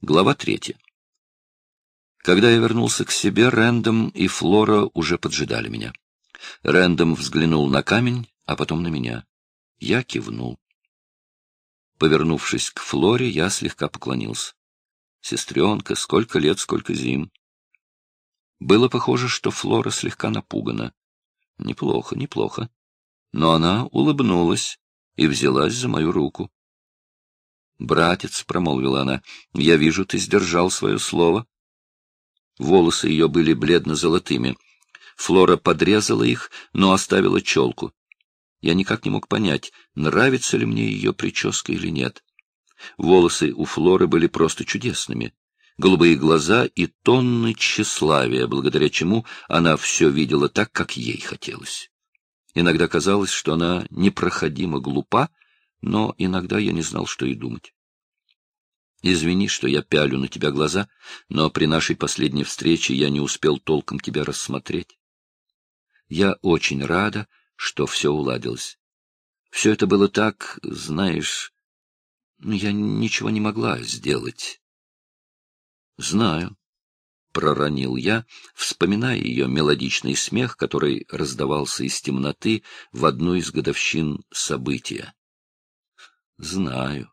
Глава третья. Когда я вернулся к себе, Рэндом и Флора уже поджидали меня. Рэндом взглянул на камень, а потом на меня. Я кивнул. Повернувшись к Флоре, я слегка поклонился. Сестренка, сколько лет, сколько зим. Было похоже, что Флора слегка напугана. Неплохо, неплохо. Но она улыбнулась и взялась за мою руку. «Братец», — промолвила она, — «я вижу, ты сдержал свое слово». Волосы ее были бледно-золотыми. Флора подрезала их, но оставила челку. Я никак не мог понять, нравится ли мне ее прическа или нет. Волосы у Флоры были просто чудесными. Голубые глаза и тонны тщеславия, благодаря чему она все видела так, как ей хотелось. Иногда казалось, что она непроходимо глупа, но иногда я не знал, что и думать. Извини, что я пялю на тебя глаза, но при нашей последней встрече я не успел толком тебя рассмотреть. Я очень рада, что все уладилось. Все это было так, знаешь, ну, я ничего не могла сделать. Знаю, — проронил я, вспоминая ее мелодичный смех, который раздавался из темноты в одну из годовщин события. Знаю.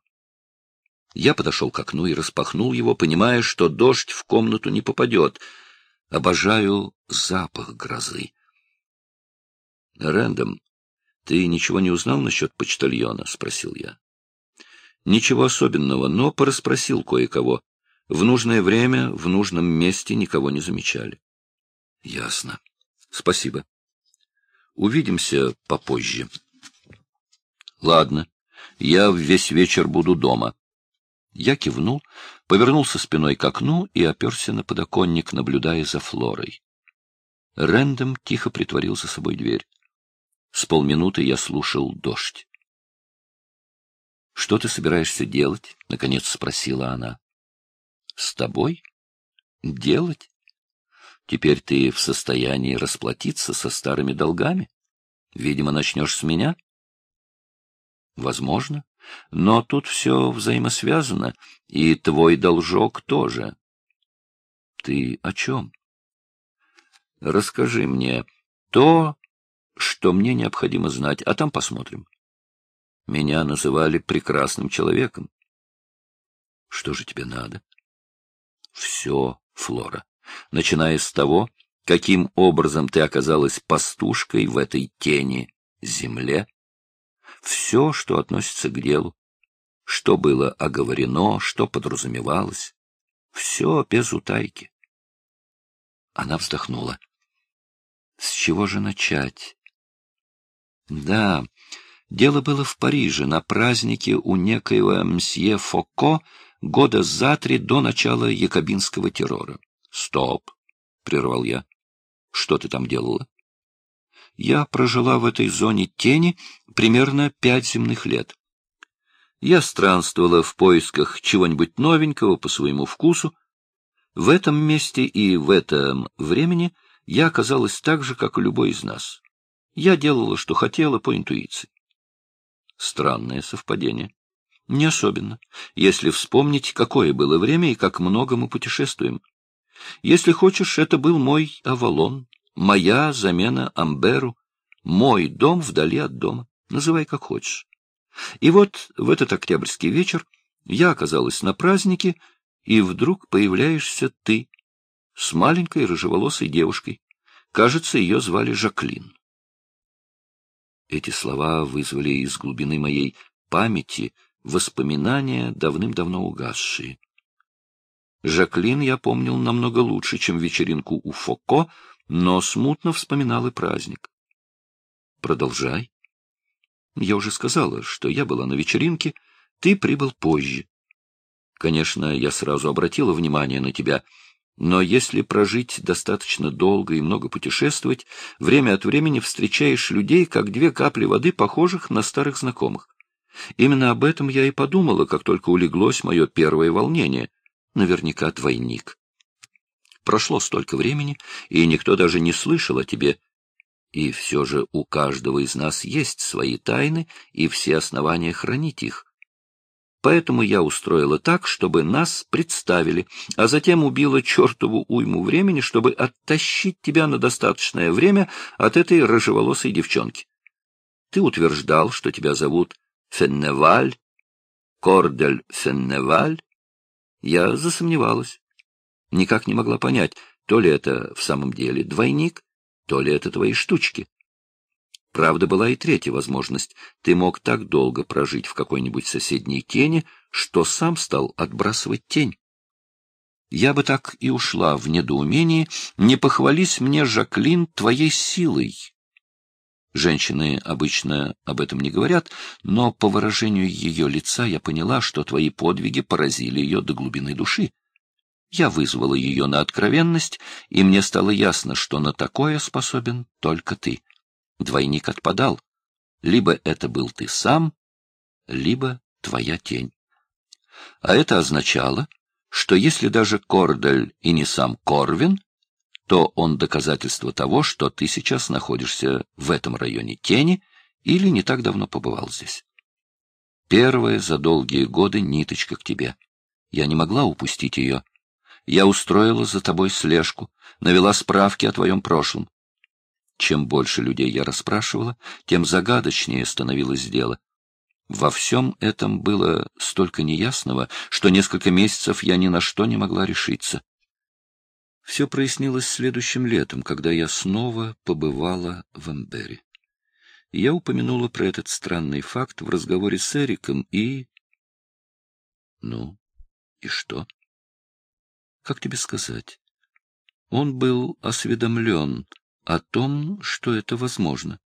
Я подошел к окну и распахнул его, понимая, что дождь в комнату не попадет. Обожаю запах грозы. — Рэндом, ты ничего не узнал насчет почтальона? — спросил я. — Ничего особенного, но порасспросил кое-кого. В нужное время, в нужном месте никого не замечали. — Ясно. Спасибо. Увидимся попозже. — Ладно. Я весь вечер буду дома. Я кивнул, повернулся спиной к окну и оперся на подоконник, наблюдая за Флорой. Рэндом тихо притворил за собой дверь. С полминуты я слушал дождь. — Что ты собираешься делать? — наконец спросила она. — С тобой? Делать? Теперь ты в состоянии расплатиться со старыми долгами? Видимо, начнешь с меня? — Возможно. Но тут все взаимосвязано, и твой должок тоже. — Ты о чем? — Расскажи мне то, что мне необходимо знать, а там посмотрим. Меня называли прекрасным человеком. Что же тебе надо? Все, Флора, начиная с того, каким образом ты оказалась пастушкой в этой тени земле, все, что относится к делу, что было оговорено, что подразумевалось, все без утайки. Она вздохнула. С чего же начать? Да, дело было в Париже, на празднике у некоего мсье Фоко года за три до начала якобинского террора. — Стоп! — прервал я. — Что ты там делала? Я прожила в этой зоне тени примерно пять земных лет. Я странствовала в поисках чего-нибудь новенького по своему вкусу. В этом месте и в этом времени я оказалась так же, как и любой из нас. Я делала, что хотела, по интуиции. Странное совпадение. Не особенно, если вспомнить, какое было время и как много мы путешествуем. Если хочешь, это был мой Авалон, моя замена Амберу, мой дом вдали от дома. Называй как хочешь. И вот в этот октябрьский вечер я оказалась на празднике, и вдруг появляешься ты с маленькой рыжеволосой девушкой. Кажется, ее звали Жаклин. Эти слова вызвали из глубины моей памяти воспоминания, давным-давно угасшие. Жаклин я помнил намного лучше, чем вечеринку у Фоко, но смутно вспоминал и праздник. Продолжай. Я уже сказала, что я была на вечеринке, ты прибыл позже. Конечно, я сразу обратила внимание на тебя — но если прожить достаточно долго и много путешествовать, время от времени встречаешь людей, как две капли воды, похожих на старых знакомых. Именно об этом я и подумала, как только улеглось мое первое волнение. Наверняка двойник. Прошло столько времени, и никто даже не слышал о тебе. И все же у каждого из нас есть свои тайны и все основания хранить их. Поэтому я устроила так, чтобы нас представили, а затем убила чертову уйму времени, чтобы оттащить тебя на достаточное время от этой рыжеволосой девчонки. Ты утверждал, что тебя зовут Фенневаль, Кордель Фенневаль. Я засомневалась. Никак не могла понять, то ли это в самом деле двойник, то ли это твои штучки. Правда, была и третья возможность. Ты мог так долго прожить в какой-нибудь соседней тени, что сам стал отбрасывать тень. Я бы так и ушла в недоумении, не похвались мне, Жаклин, твоей силой. Женщины обычно об этом не говорят, но по выражению ее лица я поняла, что твои подвиги поразили ее до глубины души. Я вызвала ее на откровенность, и мне стало ясно, что на такое способен только ты двойник отпадал. Либо это был ты сам, либо твоя тень. А это означало, что если даже Кордель и не сам Корвин, то он доказательство того, что ты сейчас находишься в этом районе тени или не так давно побывал здесь. Первая за долгие годы ниточка к тебе. Я не могла упустить ее. Я устроила за тобой слежку, навела справки о твоем прошлом. Чем больше людей я расспрашивала, тем загадочнее становилось дело. Во всем этом было столько неясного, что несколько месяцев я ни на что не могла решиться. Все прояснилось следующим летом, когда я снова побывала в Эмбере. Я упомянула про этот странный факт в разговоре с Эриком и... Ну, и что? Как тебе сказать? Он был осведомлен о том, что это возможно.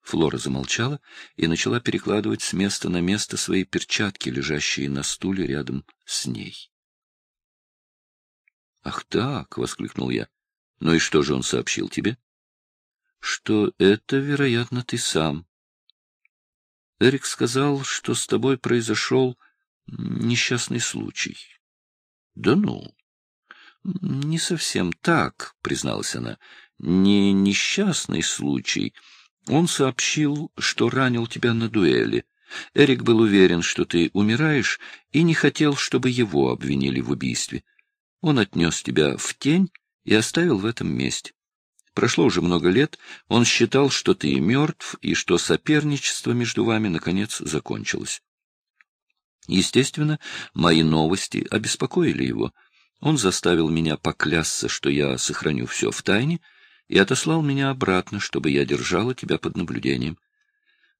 Флора замолчала и начала перекладывать с места на место свои перчатки, лежащие на стуле рядом с ней. — Ах так! — воскликнул я. — Ну и что же он сообщил тебе? — Что это, вероятно, ты сам. Эрик сказал, что с тобой произошел несчастный случай. — Да ну! — Не совсем так, — призналась она не несчастный случай. Он сообщил, что ранил тебя на дуэли. Эрик был уверен, что ты умираешь, и не хотел, чтобы его обвинили в убийстве. Он отнес тебя в тень и оставил в этом месте. Прошло уже много лет, он считал, что ты мертв, и что соперничество между вами, наконец, закончилось. Естественно, мои новости обеспокоили его. Он заставил меня поклясться, что я сохраню все в тайне, и отослал меня обратно, чтобы я держала тебя под наблюдением.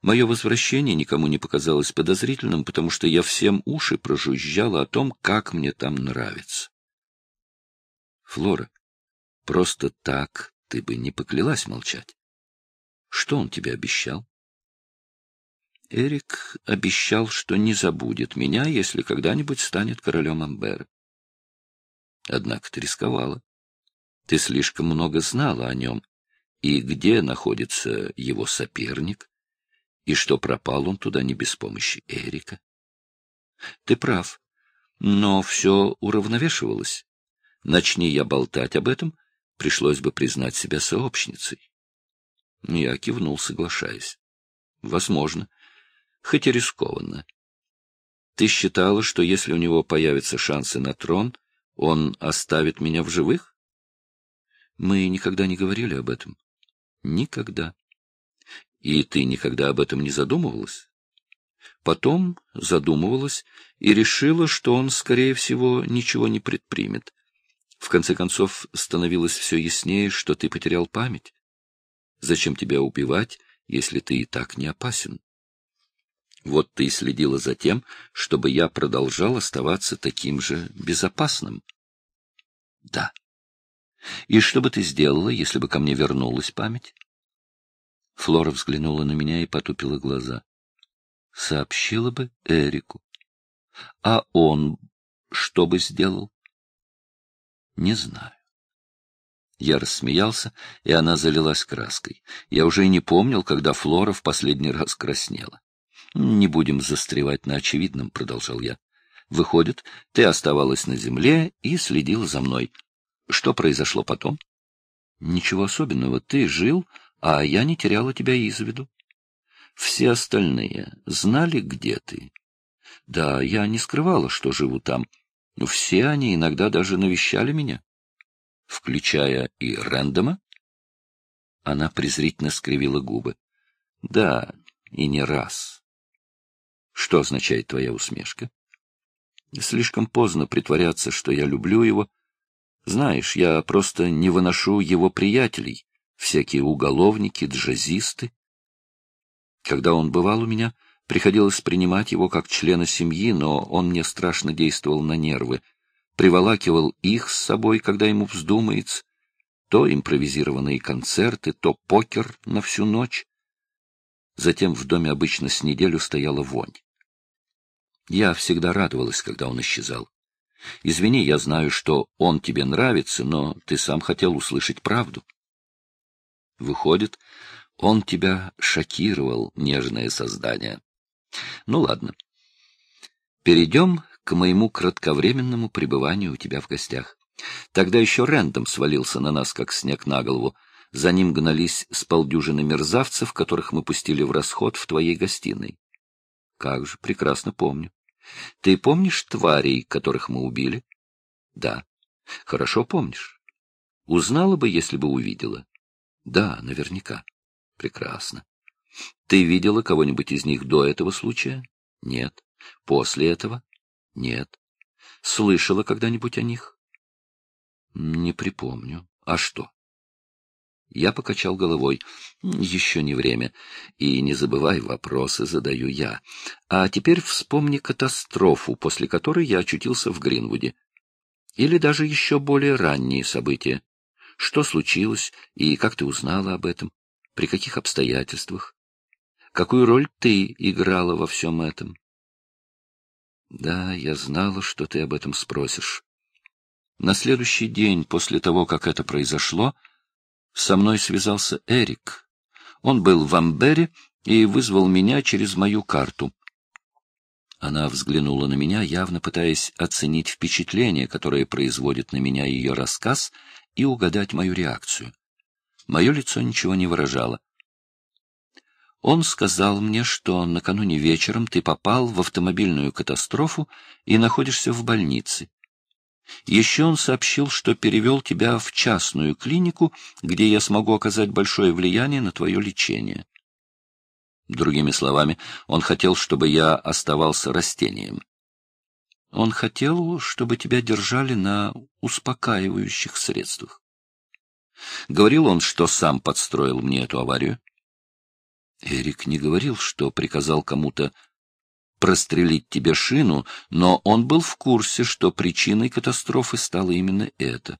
Мое возвращение никому не показалось подозрительным, потому что я всем уши прожужжала о том, как мне там нравится. Флора, просто так ты бы не поклялась молчать. Что он тебе обещал? Эрик обещал, что не забудет меня, если когда-нибудь станет королем Амбера. Однако ты рисковала. Ты слишком много знала о нем, и где находится его соперник, и что пропал он туда не без помощи Эрика. Ты прав, но все уравновешивалось. Начни я болтать об этом, пришлось бы признать себя сообщницей. Я кивнул, соглашаясь. Возможно, хоть и рискованно. Ты считала, что если у него появятся шансы на трон, он оставит меня в живых? Мы никогда не говорили об этом. Никогда. И ты никогда об этом не задумывалась? Потом задумывалась и решила, что он, скорее всего, ничего не предпримет. В конце концов, становилось все яснее, что ты потерял память. Зачем тебя убивать, если ты и так не опасен? Вот ты и следила за тем, чтобы я продолжал оставаться таким же безопасным. Да. И что бы ты сделала, если бы ко мне вернулась память? Флора взглянула на меня и потупила глаза. Сообщила бы Эрику. А он что бы сделал? Не знаю. Я рассмеялся, и она залилась краской. Я уже и не помнил, когда Флора в последний раз краснела. «Не будем застревать на очевидном», — продолжал я. «Выходит, ты оставалась на земле и следила за мной. Что произошло потом? Ничего особенного. Ты жил, а я не теряла тебя из виду. Все остальные знали, где ты. Да, я не скрывала, что живу там. Все они иногда даже навещали меня. Включая и Рэндома? Она презрительно скривила губы. Да, и не раз. Что означает твоя усмешка? Слишком поздно притворяться, что я люблю его. Знаешь, я просто не выношу его приятелей, всякие уголовники, джазисты. Когда он бывал у меня, приходилось принимать его как члена семьи, но он мне страшно действовал на нервы, приволакивал их с собой, когда ему вздумается, то импровизированные концерты, то покер на всю ночь. Затем в доме обычно с неделю стояла вонь. Я всегда радовалась, когда он исчезал. Извини, я знаю, что он тебе нравится, но ты сам хотел услышать правду. Выходит, он тебя шокировал, нежное создание. Ну ладно. Перейдем к моему кратковременному пребыванию у тебя в гостях. Тогда еще Рэндом свалился на нас, как снег на голову. За ним гнались с полдюжины мерзавцев, которых мы пустили в расход в твоей гостиной. Как же, прекрасно помню. Ты помнишь тварей, которых мы убили? Да. Хорошо помнишь. Узнала бы, если бы увидела. Да, наверняка. Прекрасно. Ты видела кого-нибудь из них до этого случая? Нет. После этого? Нет. Слышала когда-нибудь о них? Не припомню. А что? Я покачал головой. Еще не время. И не забывай, вопросы задаю я. А теперь вспомни катастрофу, после которой я очутился в Гринвуде. Или даже еще более ранние события. Что случилось и как ты узнала об этом? При каких обстоятельствах? Какую роль ты играла во всем этом? Да, я знала, что ты об этом спросишь. На следующий день после того, как это произошло, со мной связался Эрик. Он был в Амбере и вызвал меня через мою карту. Она взглянула на меня, явно пытаясь оценить впечатление, которое производит на меня ее рассказ, и угадать мою реакцию. Мое лицо ничего не выражало. Он сказал мне, что накануне вечером ты попал в автомобильную катастрофу и находишься в больнице. Еще он сообщил, что перевел тебя в частную клинику, где я смогу оказать большое влияние на твое лечение. Другими словами, он хотел, чтобы я оставался растением. Он хотел, чтобы тебя держали на успокаивающих средствах. Говорил он, что сам подстроил мне эту аварию? Эрик не говорил, что приказал кому-то прострелить тебе шину, но он был в курсе, что причиной катастрофы стало именно это.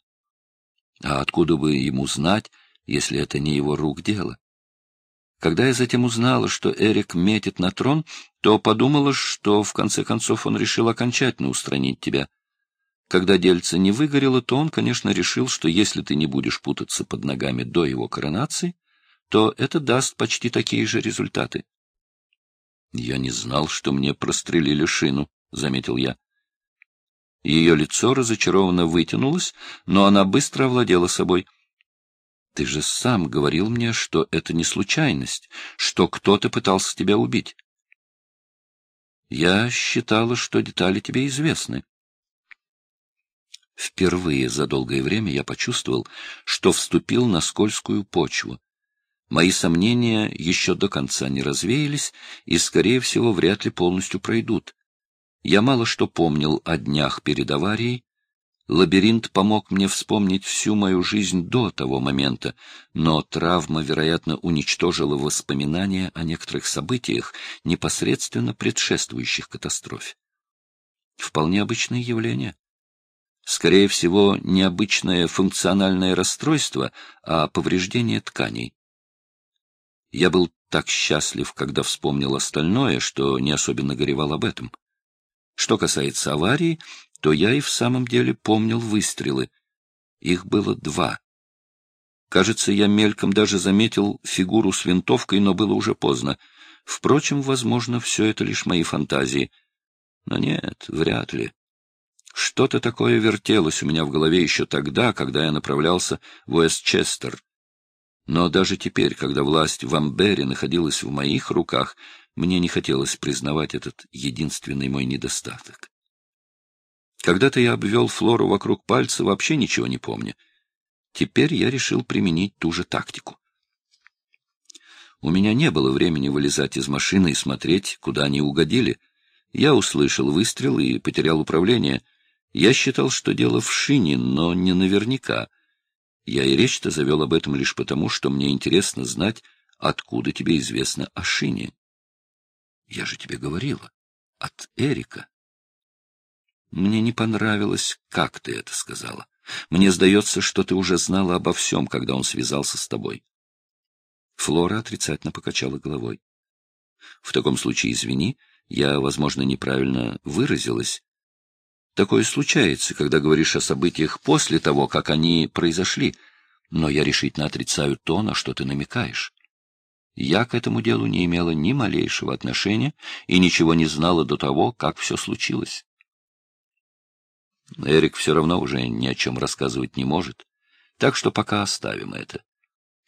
А откуда бы ему знать, если это не его рук дело? Когда я затем узнала, что Эрик метит на трон, то подумала, что в конце концов он решил окончательно устранить тебя. Когда дельце не выгорело, то он, конечно, решил, что если ты не будешь путаться под ногами до его коронации, то это даст почти такие же результаты. — Я не знал, что мне прострелили шину, — заметил я. Ее лицо разочарованно вытянулось, но она быстро овладела собой. — Ты же сам говорил мне, что это не случайность, что кто-то пытался тебя убить. Я считала, что детали тебе известны. Впервые за долгое время я почувствовал, что вступил на скользкую почву. Мои сомнения еще до конца не развеялись и, скорее всего, вряд ли полностью пройдут. Я мало что помнил о днях перед аварией. Лабиринт помог мне вспомнить всю мою жизнь до того момента, но травма, вероятно, уничтожила воспоминания о некоторых событиях, непосредственно предшествующих катастрофе. Вполне обычное явление. Скорее всего, необычное функциональное расстройство, а повреждение тканей. Я был так счастлив, когда вспомнил остальное, что не особенно горевал об этом. Что касается аварии, то я и в самом деле помнил выстрелы. Их было два. Кажется, я мельком даже заметил фигуру с винтовкой, но было уже поздно. Впрочем, возможно, все это лишь мои фантазии. Но нет, вряд ли. Что-то такое вертелось у меня в голове еще тогда, когда я направлялся в Уэстчестер. Но даже теперь, когда власть в Амбере находилась в моих руках, Мне не хотелось признавать этот единственный мой недостаток. Когда-то я обвел Флору вокруг пальца, вообще ничего не помня. Теперь я решил применить ту же тактику. У меня не было времени вылезать из машины и смотреть, куда они угодили. Я услышал выстрел и потерял управление. Я считал, что дело в шине, но не наверняка. Я и речь-то завел об этом лишь потому, что мне интересно знать, откуда тебе известно о шине. Я же тебе говорила. От Эрика. Мне не понравилось, как ты это сказала. Мне сдается, что ты уже знала обо всем, когда он связался с тобой. Флора отрицательно покачала головой. В таком случае, извини, я, возможно, неправильно выразилась. Такое случается, когда говоришь о событиях после того, как они произошли, но я решительно отрицаю то, на что ты намекаешь. Я к этому делу не имела ни малейшего отношения и ничего не знала до того, как все случилось. Эрик все равно уже ни о чем рассказывать не может, так что пока оставим это.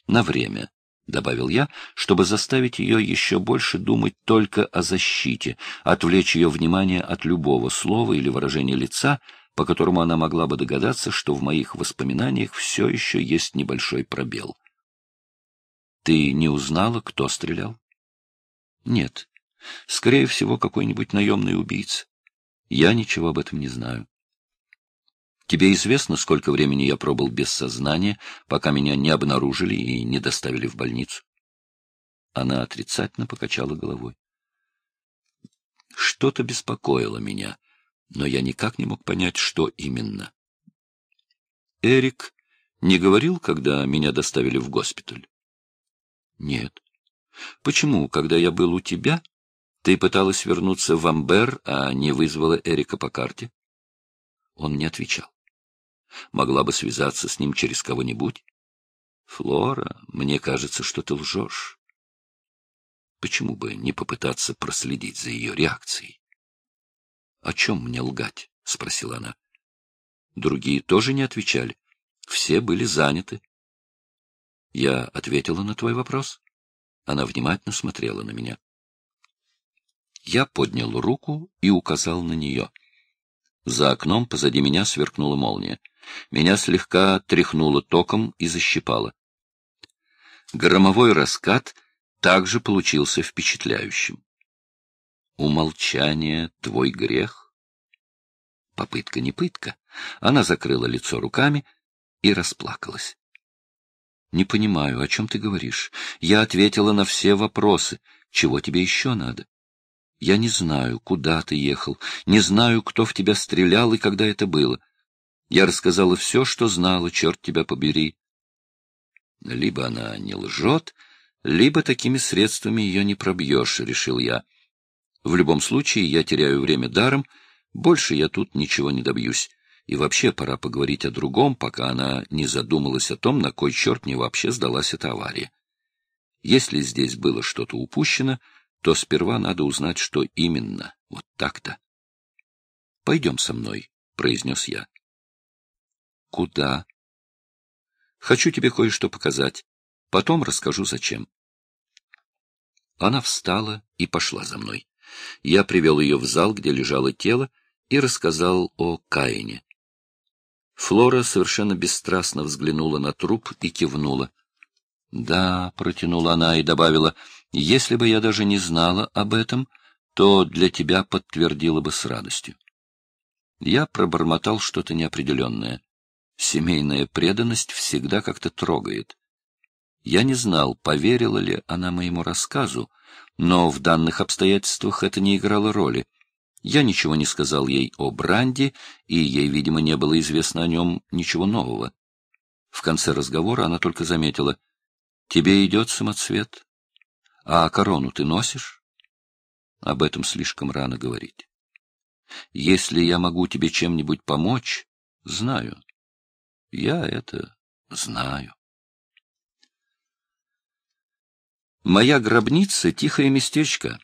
На время, — добавил я, чтобы заставить ее еще больше думать только о защите, отвлечь ее внимание от любого слова или выражения лица, по которому она могла бы догадаться, что в моих воспоминаниях все еще есть небольшой пробел. Ты не узнала, кто стрелял? Нет. Скорее всего, какой-нибудь наемный убийца. Я ничего об этом не знаю. Тебе известно, сколько времени я пробыл без сознания, пока меня не обнаружили и не доставили в больницу? Она отрицательно покачала головой. Что-то беспокоило меня, но я никак не мог понять, что именно. Эрик не говорил, когда меня доставили в госпиталь? Нет. Почему, когда я был у тебя, ты пыталась вернуться в Амбер, а не вызвала Эрика по карте? Он не отвечал. Могла бы связаться с ним через кого-нибудь? Флора, мне кажется, что ты лжешь. Почему бы не попытаться проследить за ее реакцией? — О чем мне лгать? — спросила она. Другие тоже не отвечали. Все были заняты. Я ответила на твой вопрос. Она внимательно смотрела на меня. Я поднял руку и указал на нее. За окном позади меня сверкнула молния. Меня слегка тряхнуло током и защипало. Громовой раскат также получился впечатляющим. Умолчание — твой грех? Попытка не пытка. Она закрыла лицо руками и расплакалась. Не понимаю, о чем ты говоришь. Я ответила на все вопросы. Чего тебе еще надо? Я не знаю, куда ты ехал, не знаю, кто в тебя стрелял и когда это было. Я рассказала все, что знала, черт тебя побери. Либо она не лжет, либо такими средствами ее не пробьешь, — решил я. В любом случае, я теряю время даром, больше я тут ничего не добьюсь. И вообще пора поговорить о другом, пока она не задумалась о том, на кой черт мне вообще сдалась эта авария. Если здесь было что-то упущено, то сперва надо узнать, что именно. Вот так-то. — Пойдем со мной, — произнес я. — Куда? — Хочу тебе кое-что показать. Потом расскажу, зачем. Она встала и пошла за мной. Я привел ее в зал, где лежало тело, и рассказал о Каине. Флора совершенно бесстрастно взглянула на труп и кивнула. — Да, — протянула она и добавила, — если бы я даже не знала об этом, то для тебя подтвердила бы с радостью. Я пробормотал что-то неопределенное. Семейная преданность всегда как-то трогает. Я не знал, поверила ли она моему рассказу, но в данных обстоятельствах это не играло роли. Я ничего не сказал ей о Бранде, и ей, видимо, не было известно о нем ничего нового. В конце разговора она только заметила, «Тебе идет самоцвет, а корону ты носишь?» Об этом слишком рано говорить. Если я могу тебе чем-нибудь помочь, знаю. Я это знаю. Моя гробница — тихое местечко,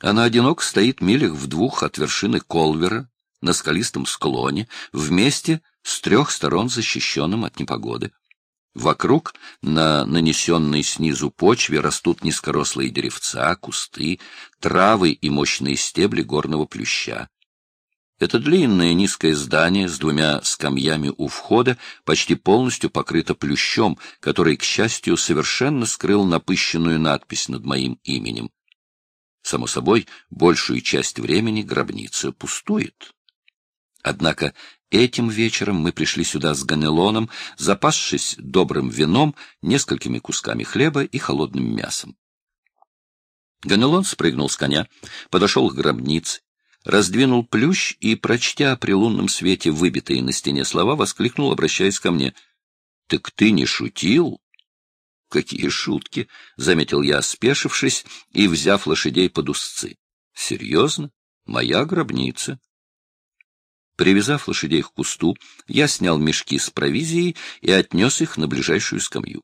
она одинок стоит милях в двух от вершины Колвера, на скалистом склоне, вместе с трех сторон защищенным от непогоды. Вокруг, на нанесенной снизу почве, растут низкорослые деревца, кусты, травы и мощные стебли горного плюща. Это длинное низкое здание с двумя скамьями у входа почти полностью покрыто плющом, который, к счастью, совершенно скрыл напыщенную надпись над моим именем. Само собой, большую часть времени гробница пустует. Однако этим вечером мы пришли сюда с Ганелоном, запасшись добрым вином, несколькими кусками хлеба и холодным мясом. Ганелон спрыгнул с коня, подошел к гробнице, раздвинул плющ и, прочтя при лунном свете выбитые на стене слова, воскликнул, обращаясь ко мне. — Так ты не шутил? — Какие шутки! — заметил я, спешившись и взяв лошадей под узцы. — Серьезно? Моя гробница. Привязав лошадей к кусту, я снял мешки с провизией и отнес их на ближайшую скамью.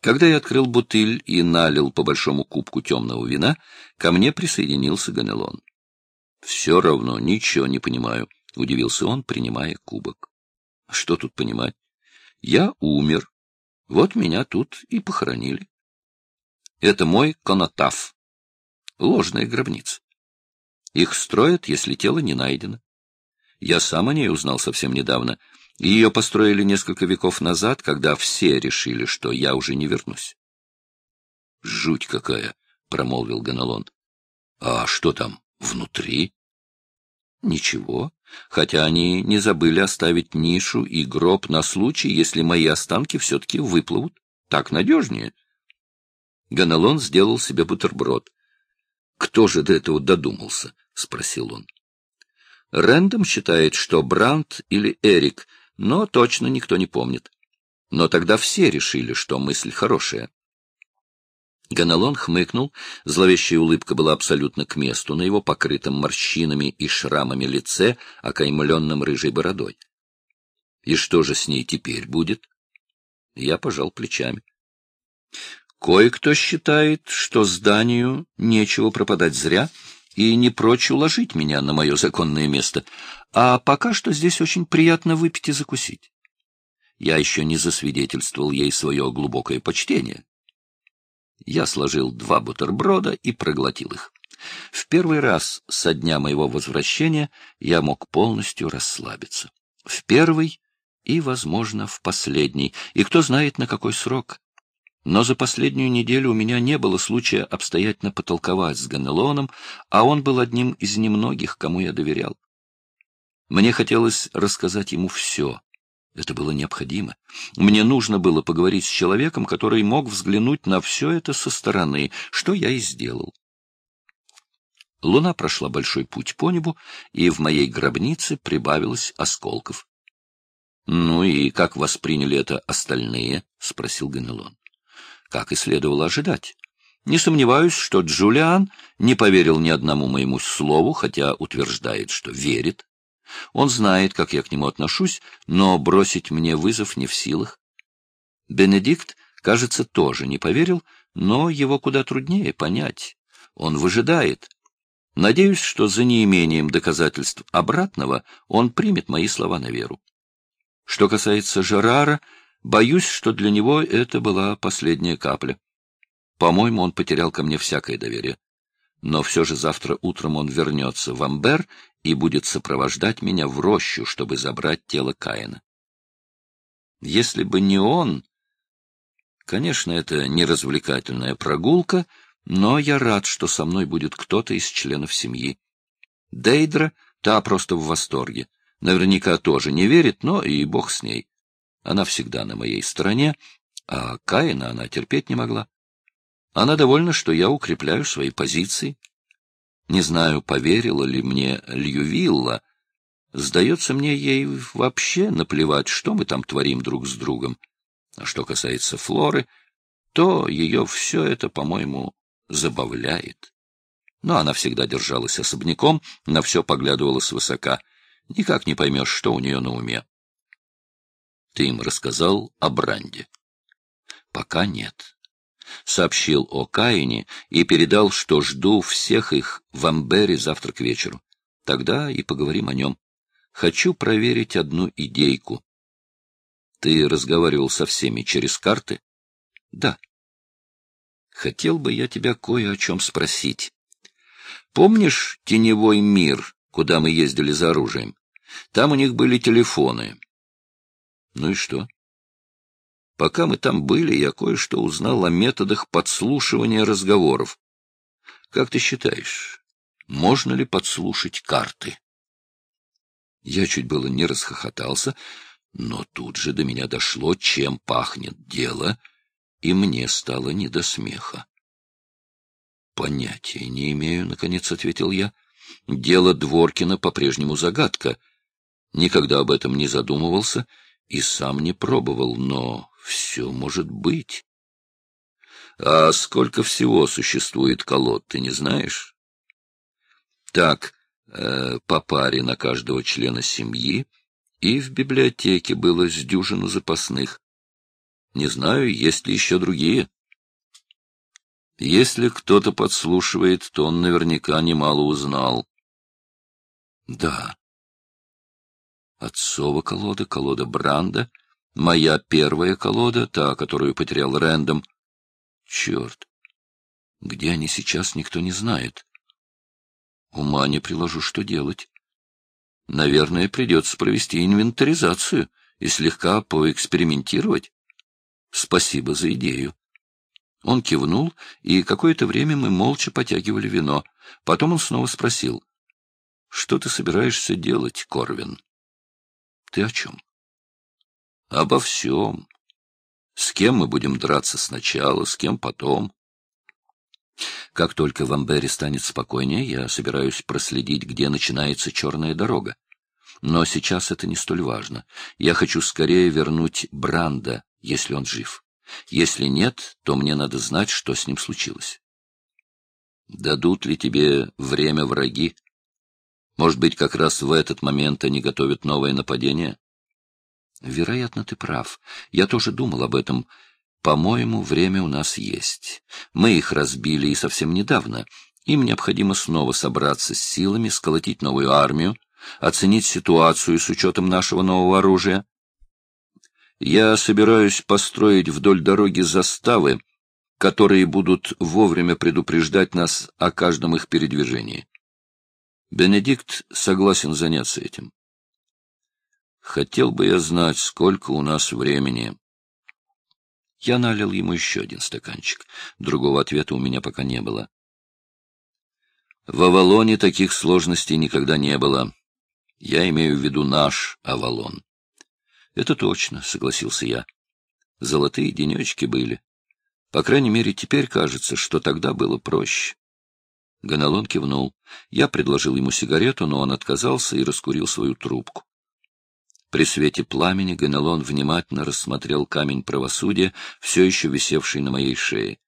Когда я открыл бутыль и налил по большому кубку темного вина, ко мне присоединился Ганелон. — Все равно ничего не понимаю, — удивился он, принимая кубок. — Что тут понимать? Я умер. Вот меня тут и похоронили. Это мой конотаф. Ложная гробница. Их строят, если тело не найдено. Я сам о ней узнал совсем недавно. Ее построили несколько веков назад, когда все решили, что я уже не вернусь. — Жуть какая! — промолвил Ганалон. — А что там внутри? — Ничего, хотя они не забыли оставить нишу и гроб на случай, если мои останки все-таки выплывут. Так надежнее. Ганалон сделал себе бутерброд. — Кто же до этого додумался? — спросил он. Рэндом считает, что Бранд или Эрик, но точно никто не помнит. Но тогда все решили, что мысль хорошая. Ганалон хмыкнул, зловещая улыбка была абсолютно к месту на его покрытом морщинами и шрамами лице, окаймленном рыжей бородой. И что же с ней теперь будет? Я пожал плечами. Кое-кто считает, что зданию нечего пропадать зря, и не прочь уложить меня на мое законное место. А пока что здесь очень приятно выпить и закусить. Я еще не засвидетельствовал ей свое глубокое почтение. Я сложил два бутерброда и проглотил их. В первый раз со дня моего возвращения я мог полностью расслабиться. В первый и, возможно, в последний, и кто знает, на какой срок. Но за последнюю неделю у меня не было случая обстоятельно потолковать с Ганелоном, а он был одним из немногих, кому я доверял. Мне хотелось рассказать ему все. Это было необходимо. Мне нужно было поговорить с человеком, который мог взглянуть на все это со стороны, что я и сделал. Луна прошла большой путь по небу, и в моей гробнице прибавилось осколков. — Ну и как восприняли это остальные? — спросил Ганелон как и следовало ожидать. Не сомневаюсь, что Джулиан не поверил ни одному моему слову, хотя утверждает, что верит. Он знает, как я к нему отношусь, но бросить мне вызов не в силах. Бенедикт, кажется, тоже не поверил, но его куда труднее понять. Он выжидает. Надеюсь, что за неимением доказательств обратного он примет мои слова на веру. Что касается Жерара, Боюсь, что для него это была последняя капля. По-моему, он потерял ко мне всякое доверие. Но все же завтра утром он вернется в Амбер и будет сопровождать меня в рощу, чтобы забрать тело Каина. Если бы не он... Конечно, это не развлекательная прогулка, но я рад, что со мной будет кто-то из членов семьи. Дейдра, та просто в восторге. Наверняка тоже не верит, но и бог с ней. Она всегда на моей стороне, а Каина она терпеть не могла. Она довольна, что я укрепляю свои позиции. Не знаю, поверила ли мне Льювилла. Сдается мне ей вообще наплевать, что мы там творим друг с другом. А что касается Флоры, то ее все это, по-моему, забавляет. Но она всегда держалась особняком, на все поглядывала свысока. Никак не поймешь, что у нее на уме. Ты им рассказал о Бранде? Пока нет. Сообщил о Каине и передал, что жду всех их в Амбере завтра к вечеру. Тогда и поговорим о нем. Хочу проверить одну идейку. Ты разговаривал со всеми через карты? Да. Хотел бы я тебя кое о чем спросить. Помнишь теневой мир, куда мы ездили за оружием? Там у них были телефоны. Ну и что? Пока мы там были, я кое-что узнал о методах подслушивания разговоров. Как ты считаешь, можно ли подслушать карты? Я чуть было не расхохотался, но тут же до меня дошло, чем пахнет дело, и мне стало не до смеха. «Понятия не имею», — наконец ответил я. «Дело Дворкина по-прежнему загадка. Никогда об этом не задумывался и сам не пробовал, но все может быть». «А сколько всего существует колод, ты не знаешь?» «Так, э, по паре на каждого члена семьи, и в библиотеке было с дюжину запасных. Не знаю, есть ли еще другие». Если кто-то подслушивает, то он наверняка немало узнал. Да. Отцова колода, колода Бранда, моя первая колода, та, которую потерял Рэндом. Черт! Где они сейчас, никто не знает. Ума не приложу, что делать. Наверное, придется провести инвентаризацию и слегка поэкспериментировать. Спасибо за идею. Он кивнул, и какое-то время мы молча потягивали вино. Потом он снова спросил. — Что ты собираешься делать, Корвин? — Ты о чем? — Обо всем. С кем мы будем драться сначала, с кем потом. Как только в Амбере станет спокойнее, я собираюсь проследить, где начинается черная дорога. Но сейчас это не столь важно. Я хочу скорее вернуть Бранда, если он жив. Если нет, то мне надо знать, что с ним случилось. Дадут ли тебе время враги? Может быть, как раз в этот момент они готовят новое нападение? Вероятно, ты прав. Я тоже думал об этом. По-моему, время у нас есть. Мы их разбили и совсем недавно. Им необходимо снова собраться с силами, сколотить новую армию, оценить ситуацию с учетом нашего нового оружия. Я собираюсь построить вдоль дороги заставы, которые будут вовремя предупреждать нас о каждом их передвижении. Бенедикт согласен заняться этим. Хотел бы я знать, сколько у нас времени. Я налил ему еще один стаканчик. Другого ответа у меня пока не было. В Авалоне таких сложностей никогда не было. Я имею в виду наш Авалон. Это точно, согласился я. Золотые денечки были. По крайней мере, теперь кажется, что тогда было проще. Ганалон кивнул. Я предложил ему сигарету, но он отказался и раскурил свою трубку. При свете пламени Ганалон внимательно рассмотрел камень правосудия, все еще висевший на моей шее.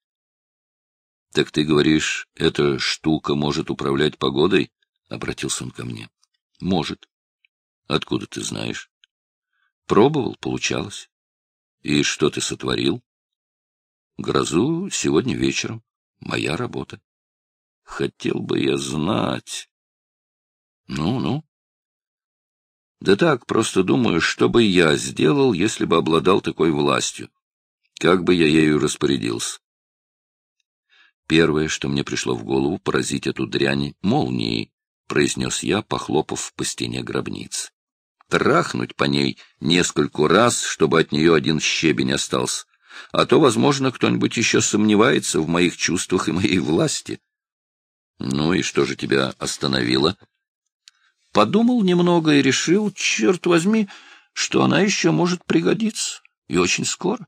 — Так ты говоришь, эта штука может управлять погодой? — обратился он ко мне. — Может. — Откуда ты знаешь? Пробовал, получалось. И что ты сотворил? Грозу сегодня вечером. Моя работа. Хотел бы я знать. Ну-ну. Да так, просто думаю, что бы я сделал, если бы обладал такой властью. Как бы я ею распорядился? Первое, что мне пришло в голову, поразить эту дрянь молнией, произнес я, похлопав по стене гробницы трахнуть по ней нескольку раз, чтобы от нее один щебень остался. А то, возможно, кто-нибудь еще сомневается в моих чувствах и моей власти. Ну и что же тебя остановило? Подумал немного и решил, черт возьми, что она еще может пригодиться, и очень скоро.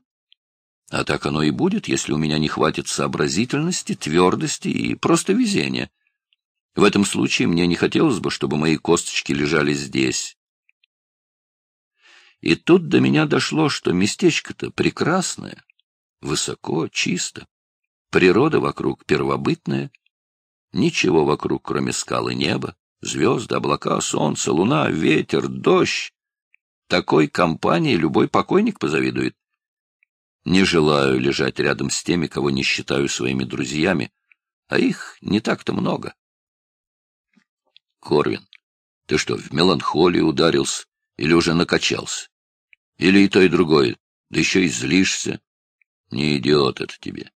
А так оно и будет, если у меня не хватит сообразительности, твердости и просто везения. В этом случае мне не хотелось бы, чтобы мои косточки лежали здесь, и тут до меня дошло, что местечко-то прекрасное, высоко, чисто, природа вокруг первобытная, ничего вокруг, кроме скалы неба, звезды, облака, солнце, луна, ветер, дождь. Такой компании любой покойник позавидует. Не желаю лежать рядом с теми, кого не считаю своими друзьями, а их не так-то много. Корвин, ты что, в меланхолию ударился или уже накачался? Или и то, и другое. Да еще и злишься. Не идет это тебе.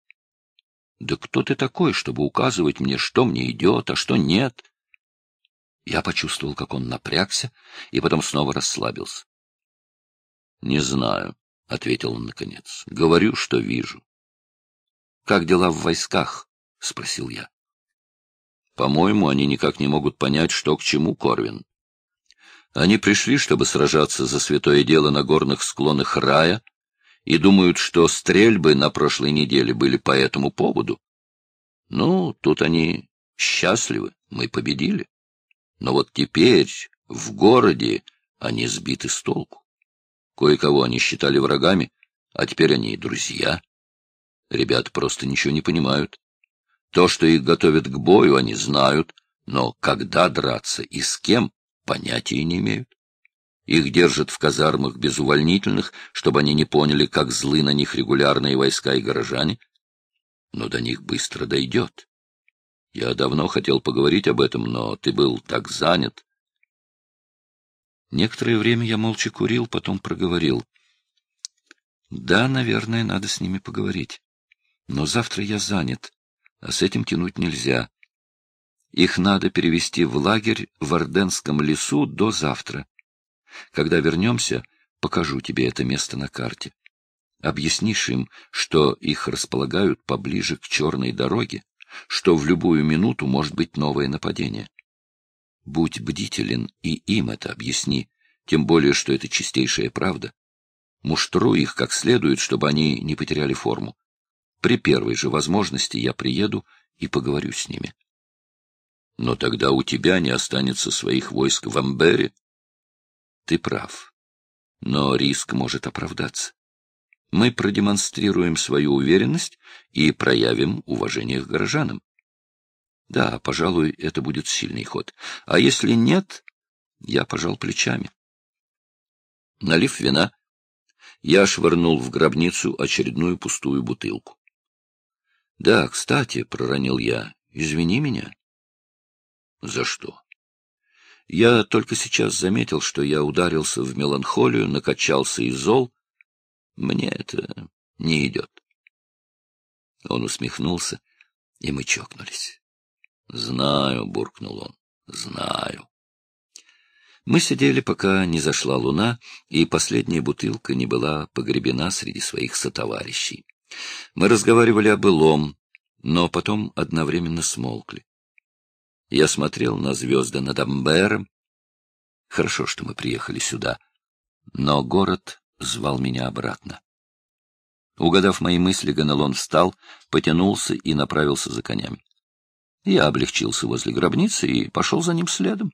Да кто ты такой, чтобы указывать мне, что мне идет, а что нет? Я почувствовал, как он напрягся, и потом снова расслабился. — Не знаю, — ответил он наконец. — Говорю, что вижу. — Как дела в войсках? — спросил я. — По-моему, они никак не могут понять, что к чему, Корвин. Они пришли, чтобы сражаться за святое дело на горных склонах рая, и думают, что стрельбы на прошлой неделе были по этому поводу. Ну, тут они счастливы, мы победили. Но вот теперь в городе они сбиты с толку. Кое-кого они считали врагами, а теперь они и друзья. Ребята просто ничего не понимают. То, что их готовят к бою, они знают, но когда драться и с кем, понятия не имеют. Их держат в казармах без увольнительных, чтобы они не поняли, как злы на них регулярные войска и горожане. Но до них быстро дойдет. Я давно хотел поговорить об этом, но ты был так занят. Некоторое время я молча курил, потом проговорил. Да, наверное, надо с ними поговорить. Но завтра я занят, а с этим тянуть нельзя. Их надо перевести в лагерь в Орденском лесу до завтра. Когда вернемся, покажу тебе это место на карте. Объяснишь им, что их располагают поближе к черной дороге, что в любую минуту может быть новое нападение. Будь бдителен и им это объясни, тем более, что это чистейшая правда. Муштруй их как следует, чтобы они не потеряли форму. При первой же возможности я приеду и поговорю с ними. Но тогда у тебя не останется своих войск в Амбере. Ты прав. Но риск может оправдаться. Мы продемонстрируем свою уверенность и проявим уважение к горожанам. Да, пожалуй, это будет сильный ход. А если нет, я пожал плечами. Налив вина, я швырнул в гробницу очередную пустую бутылку. — Да, кстати, — проронил я, — извини меня. За что? Я только сейчас заметил, что я ударился в меланхолию, накачался и зол. Мне это не идет. Он усмехнулся, и мы чокнулись. — Знаю, — буркнул он, — знаю. Мы сидели, пока не зашла луна, и последняя бутылка не была погребена среди своих сотоварищей. Мы разговаривали о былом, но потом одновременно смолкли. Я смотрел на звезды над Амбером. Хорошо, что мы приехали сюда. Но город звал меня обратно. Угадав мои мысли, Ганелон встал, потянулся и направился за конями. Я облегчился возле гробницы и пошел за ним следом.